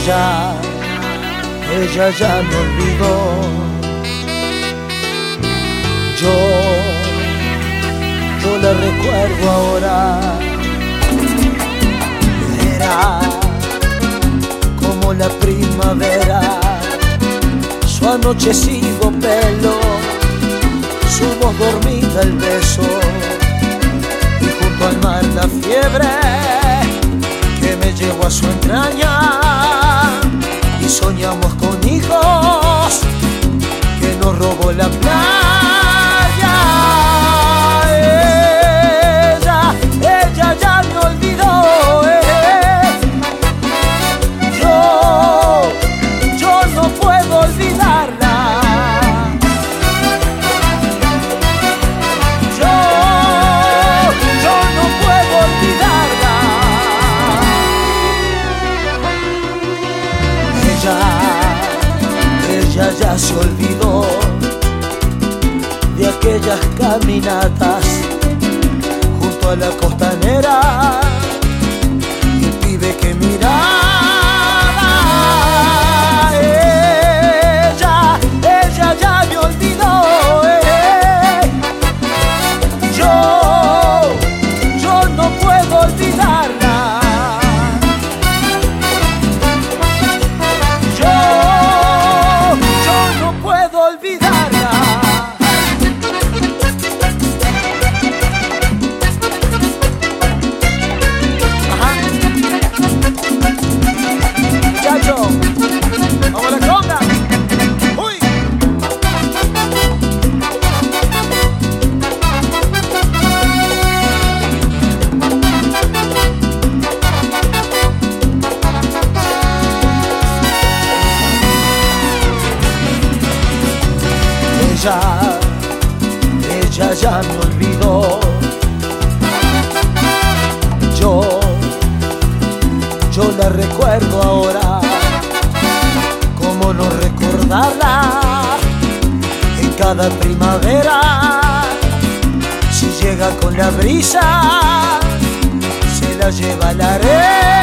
Ella, ella ya me olvidó. Yo, yo la recuerdo ahora. Era como la primavera, su anochecido pelo, su voz dormida el beso y junto al mar la fiebre que me llevó a su entraña soñamos con hijos que nos robó la playa. Ya se olvidó de aquellas caminatas junto a la costanera Ella, ya me olvidó. Yo, yo la recuerdo ahora. ¿Cómo no recordarla? En cada primavera, si llega con la brisa, se la lleva la arena.